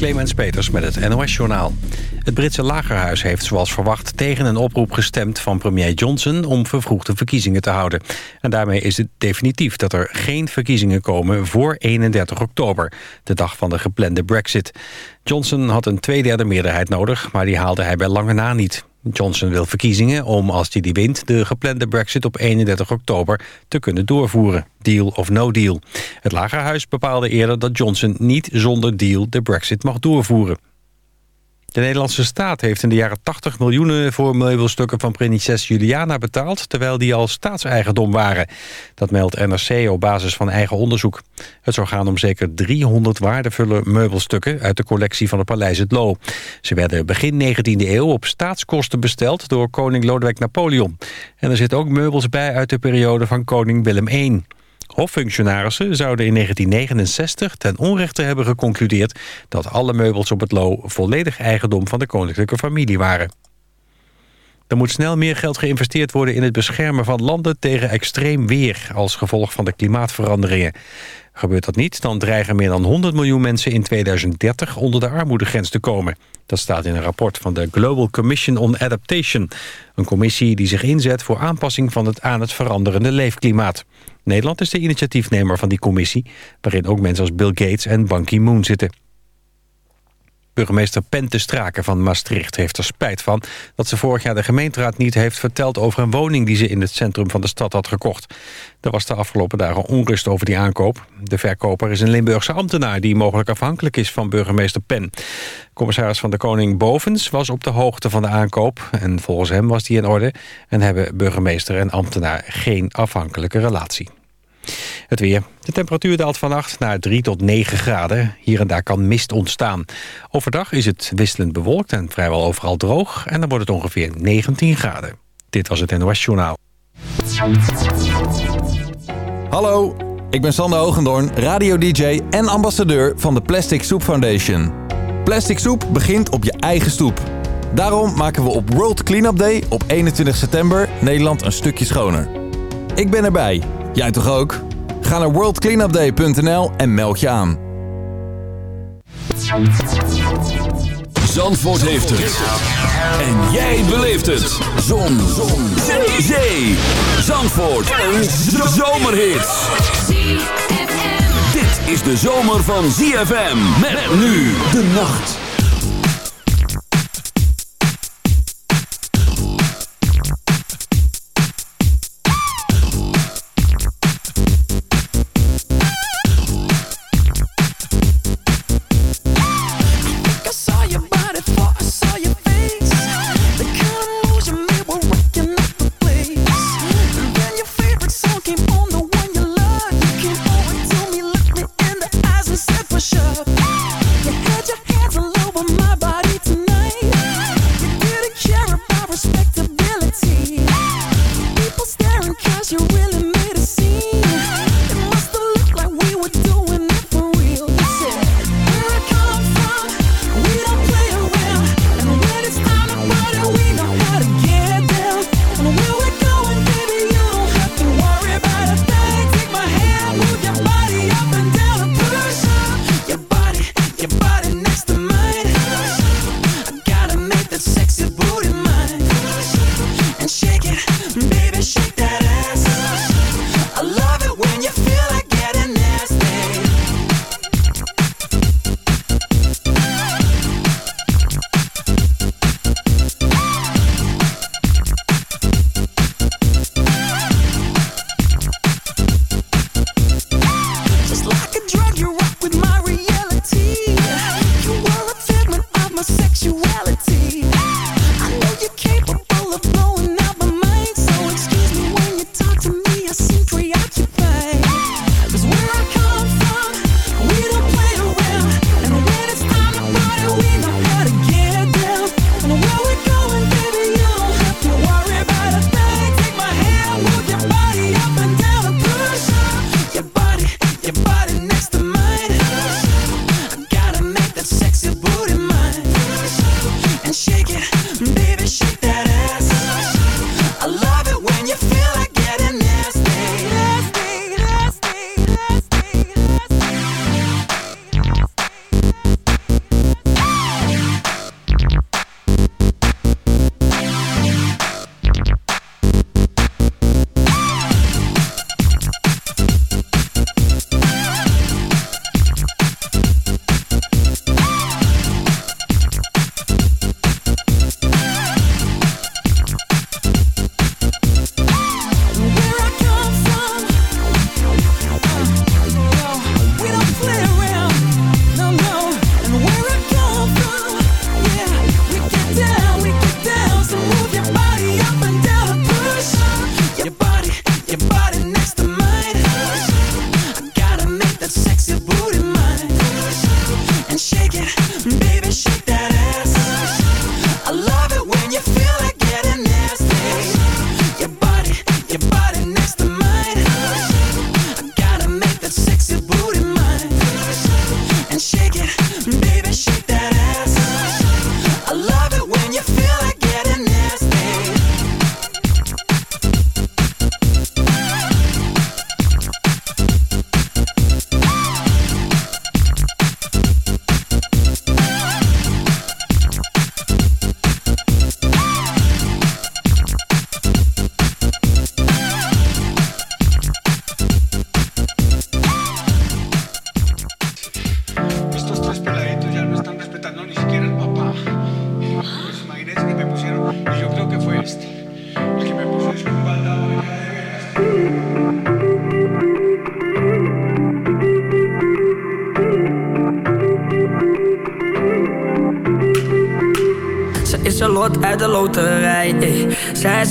Clemens Peters met het NOS-journaal. Het Britse lagerhuis heeft zoals verwacht tegen een oproep gestemd van premier Johnson om vervroegde verkiezingen te houden. En daarmee is het definitief dat er geen verkiezingen komen voor 31 oktober, de dag van de geplande brexit. Johnson had een tweederde meerderheid nodig, maar die haalde hij bij lange na niet. Johnson wil verkiezingen om, als hij die wint... de geplande brexit op 31 oktober te kunnen doorvoeren. Deal of no deal. Het Lagerhuis bepaalde eerder dat Johnson niet zonder deal de brexit mag doorvoeren. De Nederlandse staat heeft in de jaren 80 miljoenen voor meubelstukken van prinses Juliana betaald, terwijl die al staatseigendom waren. Dat meldt NRC op basis van eigen onderzoek. Het zou gaan om zeker 300 waardevolle meubelstukken uit de collectie van het paleis Het Loo. Ze werden begin 19e eeuw op staatskosten besteld door koning Lodewijk Napoleon. En er zitten ook meubels bij uit de periode van koning Willem I. Hoffunctionarissen zouden in 1969 ten onrechte hebben geconcludeerd... dat alle meubels op het Loo volledig eigendom van de koninklijke familie waren. Er moet snel meer geld geïnvesteerd worden in het beschermen van landen tegen extreem weer... als gevolg van de klimaatveranderingen. Gebeurt dat niet, dan dreigen meer dan 100 miljoen mensen in 2030 onder de armoedegrens te komen. Dat staat in een rapport van de Global Commission on Adaptation. Een commissie die zich inzet voor aanpassing van het aan het veranderende leefklimaat. Nederland is de initiatiefnemer van die commissie... waarin ook mensen als Bill Gates en Ban Ki-moon zitten. Burgemeester Pente Straken van Maastricht heeft er spijt van... dat ze vorig jaar de gemeenteraad niet heeft verteld over een woning... die ze in het centrum van de stad had gekocht. Er was de afgelopen dagen onrust over die aankoop. De verkoper is een Limburgse ambtenaar... die mogelijk afhankelijk is van burgemeester Pen. Commissaris van de Koning Bovens was op de hoogte van de aankoop... en volgens hem was die in orde... en hebben burgemeester en ambtenaar geen afhankelijke relatie. Het weer. De temperatuur daalt vannacht naar 3 tot 9 graden. Hier en daar kan mist ontstaan. Overdag is het wisselend bewolkt en vrijwel overal droog. En dan wordt het ongeveer 19 graden. Dit was het NOS Journaal. Hallo, ik ben Sander Hogendoorn, radio-dj en ambassadeur van de Plastic Soup Foundation. Plastic soep begint op je eigen stoep. Daarom maken we op World Cleanup Day op 21 september Nederland een stukje schoner. Ik ben erbij Jij toch ook? Ga naar worldcleanupday.nl en meld je aan. Zandvoort heeft het. En jij beleeft het. Zon. Zon. Zee. Zee. Zandvoort. Een zomerhit. Dit is de zomer van ZFM. Met nu de nacht.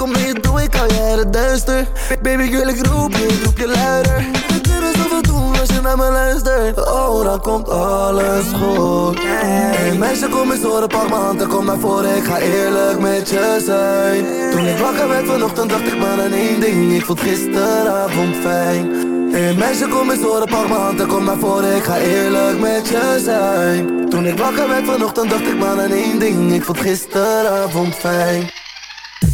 Kom mee, doe ik al jaren duister. Baby, girl, ik roep je, ik roep je luider. We kunnen zoveel doen als je naar me luistert. Oh, dan komt alles goed. Hey, meisje, kom eens horen, pak m'n hand en kom naar voren. Ik ga eerlijk met je zijn. Toen ik wakker werd vanochtend, dacht ik maar aan één ding. Ik vond gisteravond fijn. Hey meisje, kom eens horen, pak m'n hand en kom naar voren. Ik ga eerlijk met je zijn. Toen ik wakker werd vanochtend, dacht ik maar aan één ding. Ik vond gisteravond fijn.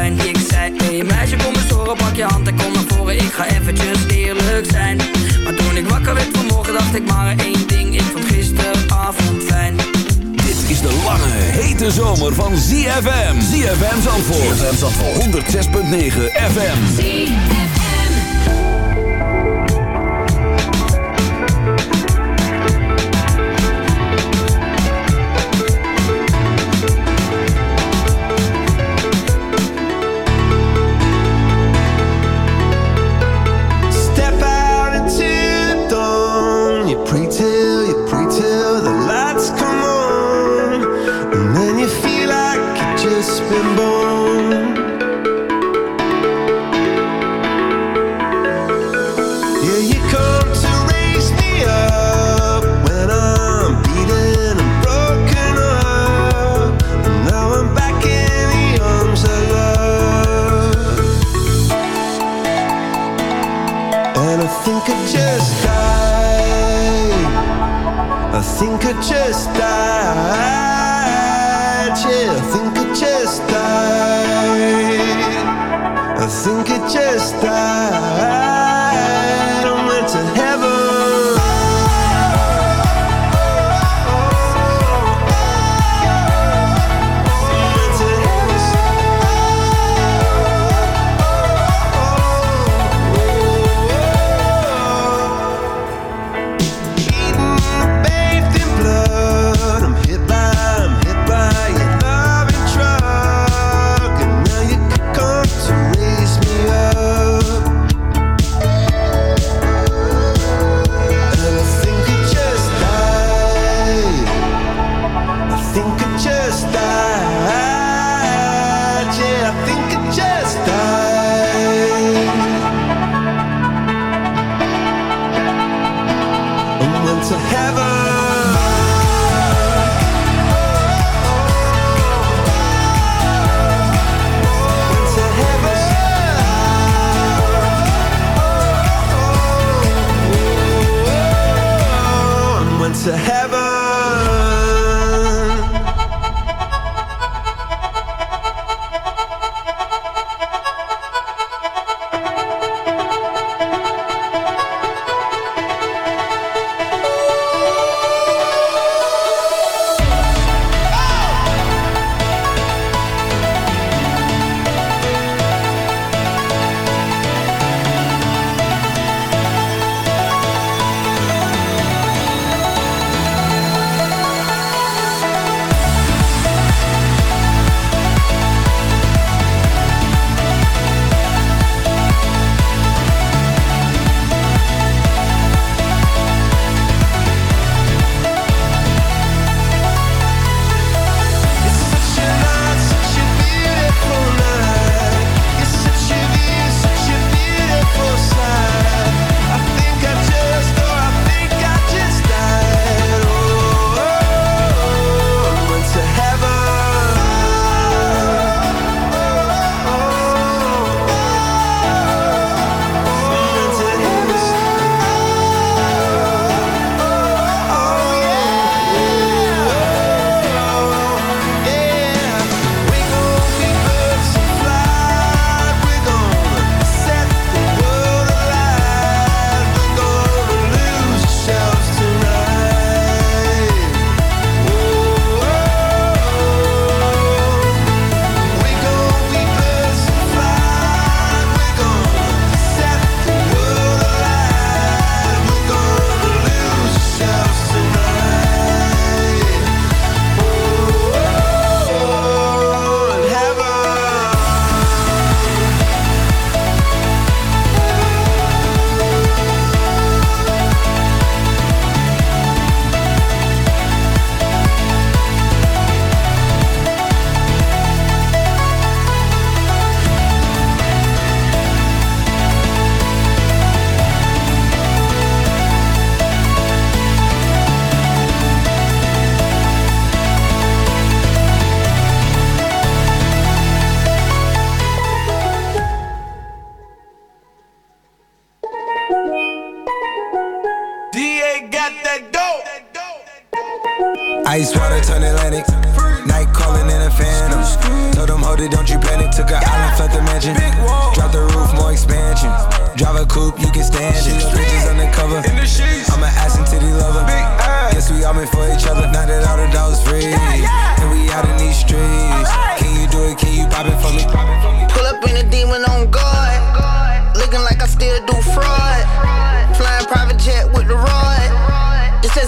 Fijn. Ik zei, hey meisje, kom eens horen, pak je hand en kom naar voren. Ik ga eventjes eerlijk zijn. Maar toen ik wakker werd vanmorgen, dacht ik maar één ding. Ik vond gisteravond fijn. Dit is de lange, hete zomer van ZFM. ZFM Zandvoort. ZFM Zandvoort. 106.9 FM. Step think I just died.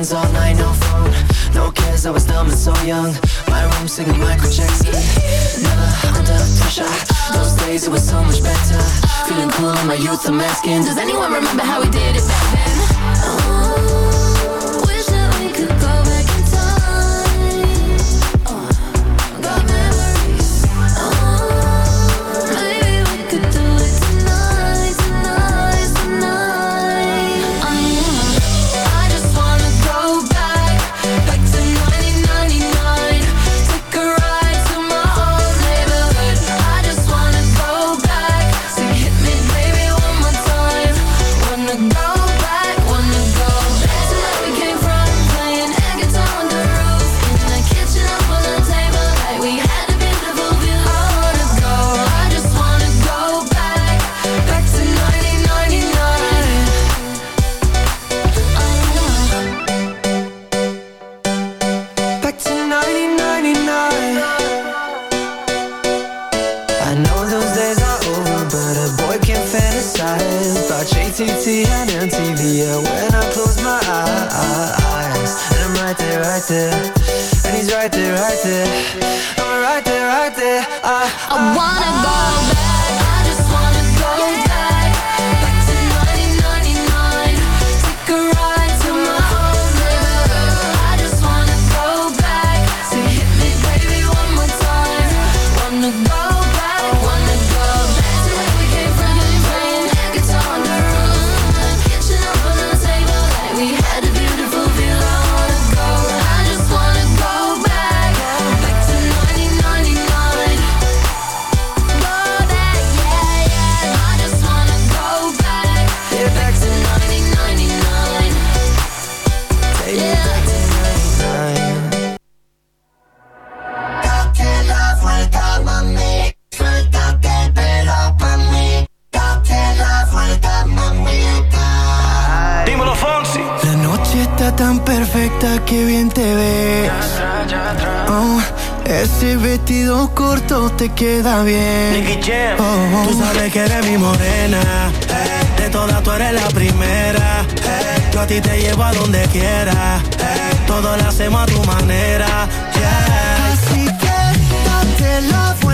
friends all night, no phone. No cares, I was dumb and so young. My room singing Michael Jackson. Never under pressure. Those days it was so much better. Feeling cool in my youth, I'm asking Does anyone remember how we did it back then? Oh. te queda bien. Oh, oh, oh. Tú sabes que eres mi morena. De todas tú eres la primera. Yo a ti te llevo a donde quiera. Todo lo hacemos a tu manera. Así que date la vuelta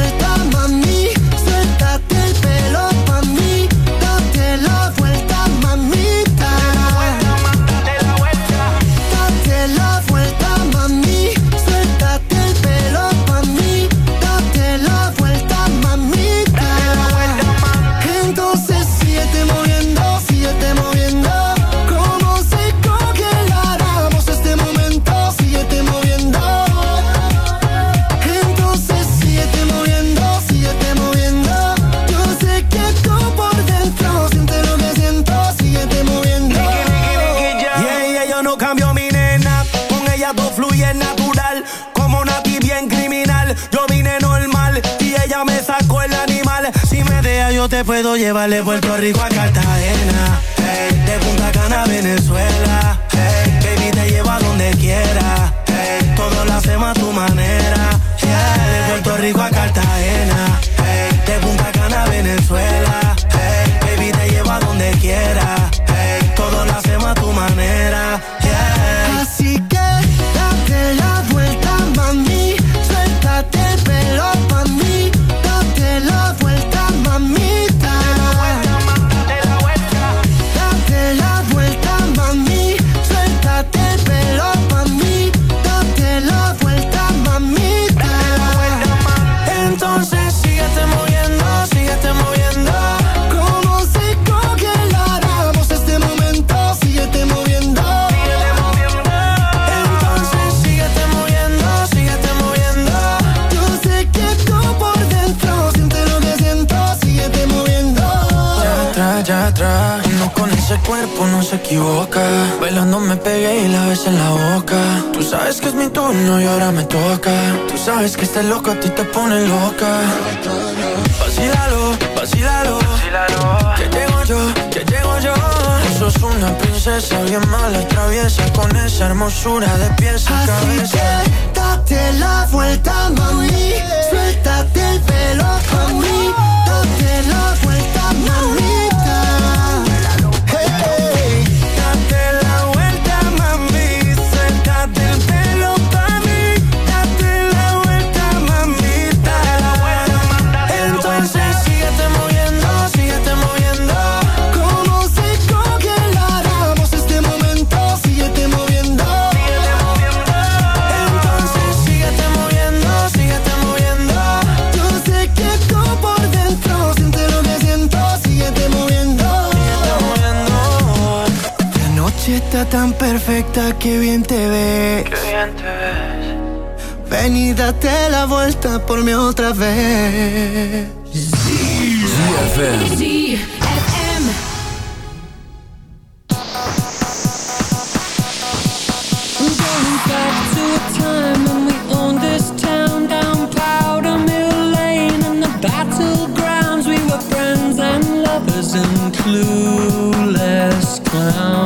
te puedo llevar de Puerto Rico a Cartagena, hey, de Punta Cana a Venezuela, hey, baby te llevo a donde quiera, hey, todo lo hacemos a tu manera, yeah, de Puerto Rico a Cartagena. turno y ahora me toca. Tú sabes que este loco a ti te pone loca. Vacílalo, vacílalo. Que llego yo, que llego yo. Tú sos una princesa bien mala, traviesa. Con esa hermosura de pies a Así la vuelta, mami. Suéltate el pelo, tan perfecta que bien te ves. Qué bien te ves. Ven date la vuelta por mí otra vez. ZFM. ZFM. Going back to a time when we owned this town down Powder Mill Lane and the battlegrounds. We were friends and lovers and clueless clowns.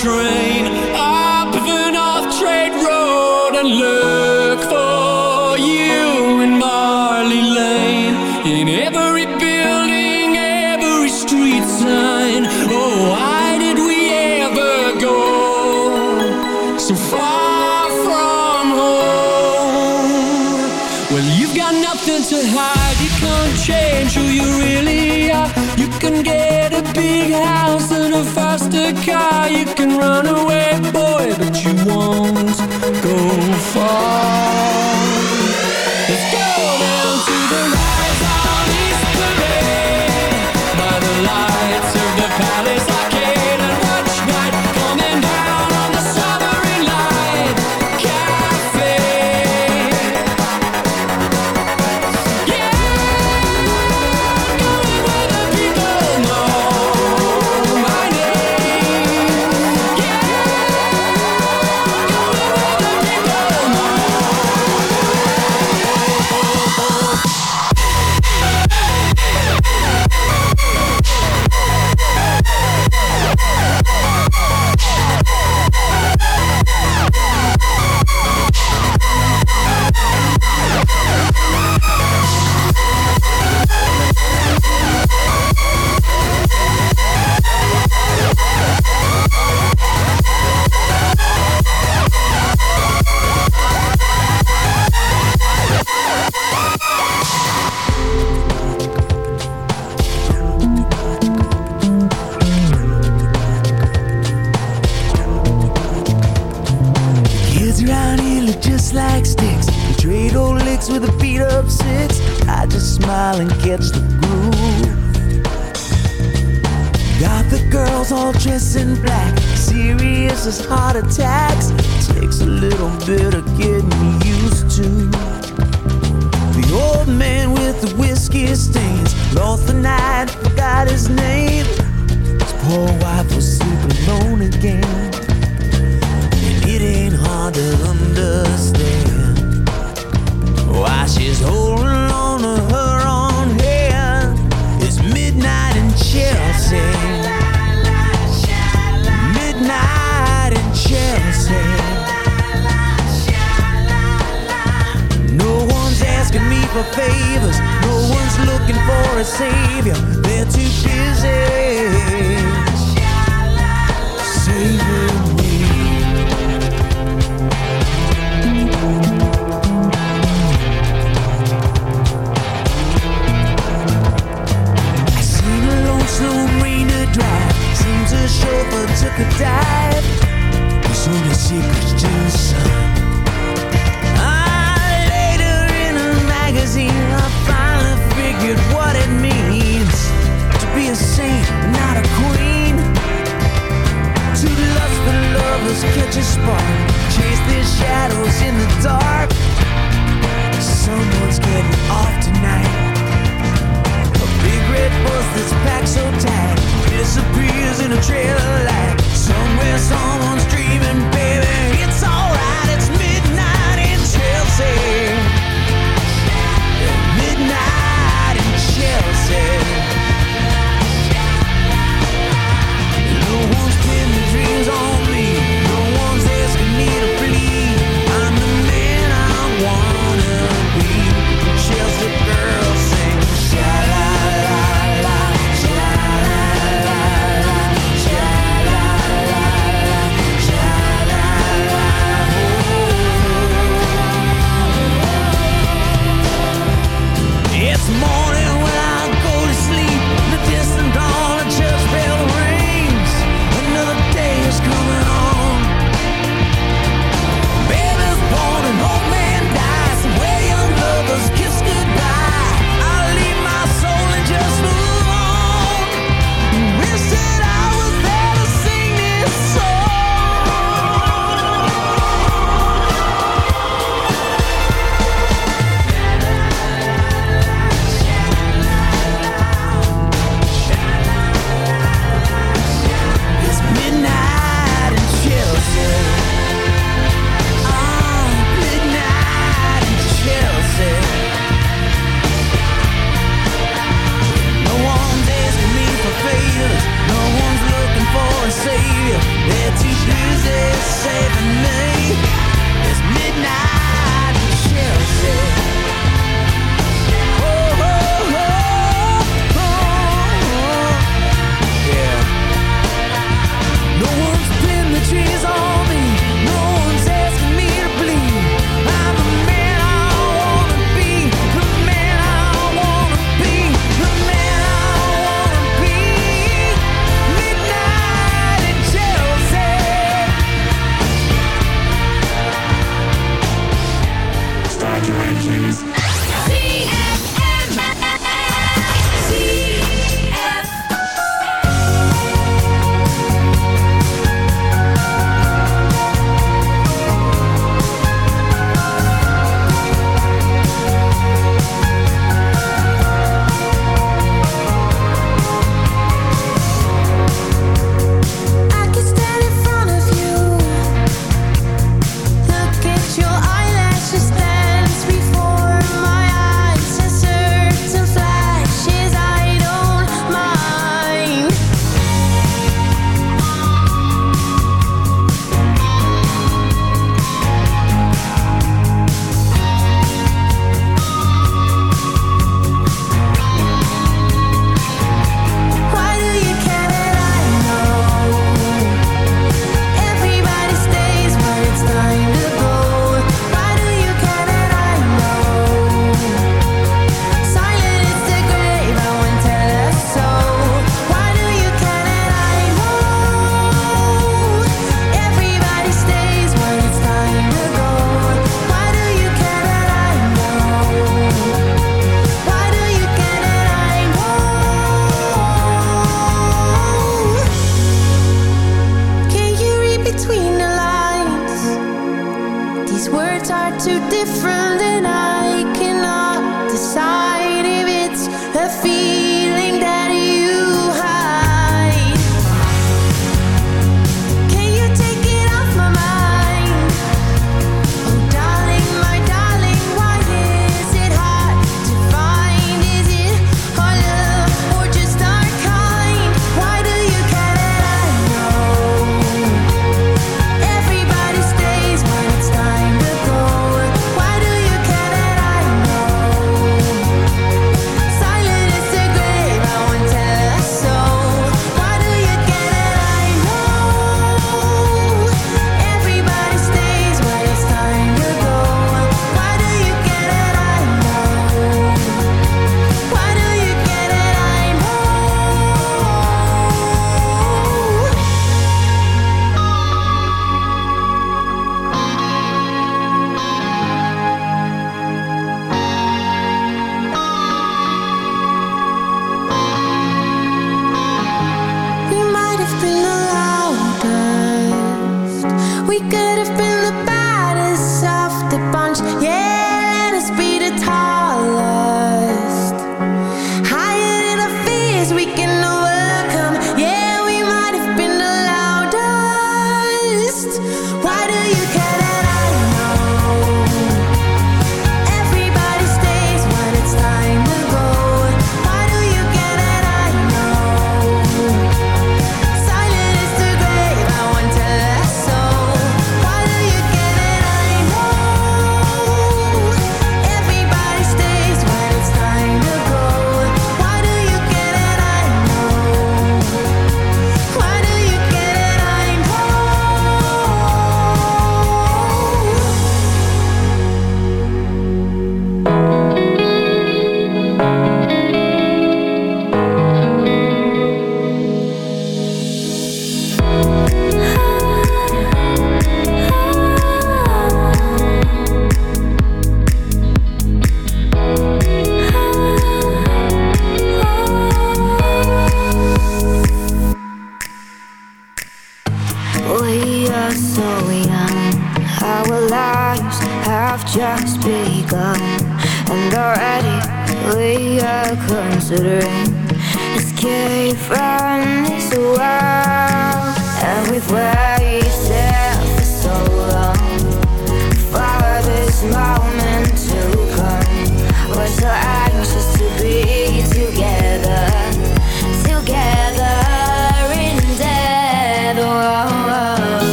train.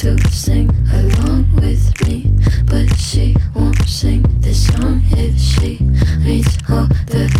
to sing along with me, but she won't sing this song if she reads all the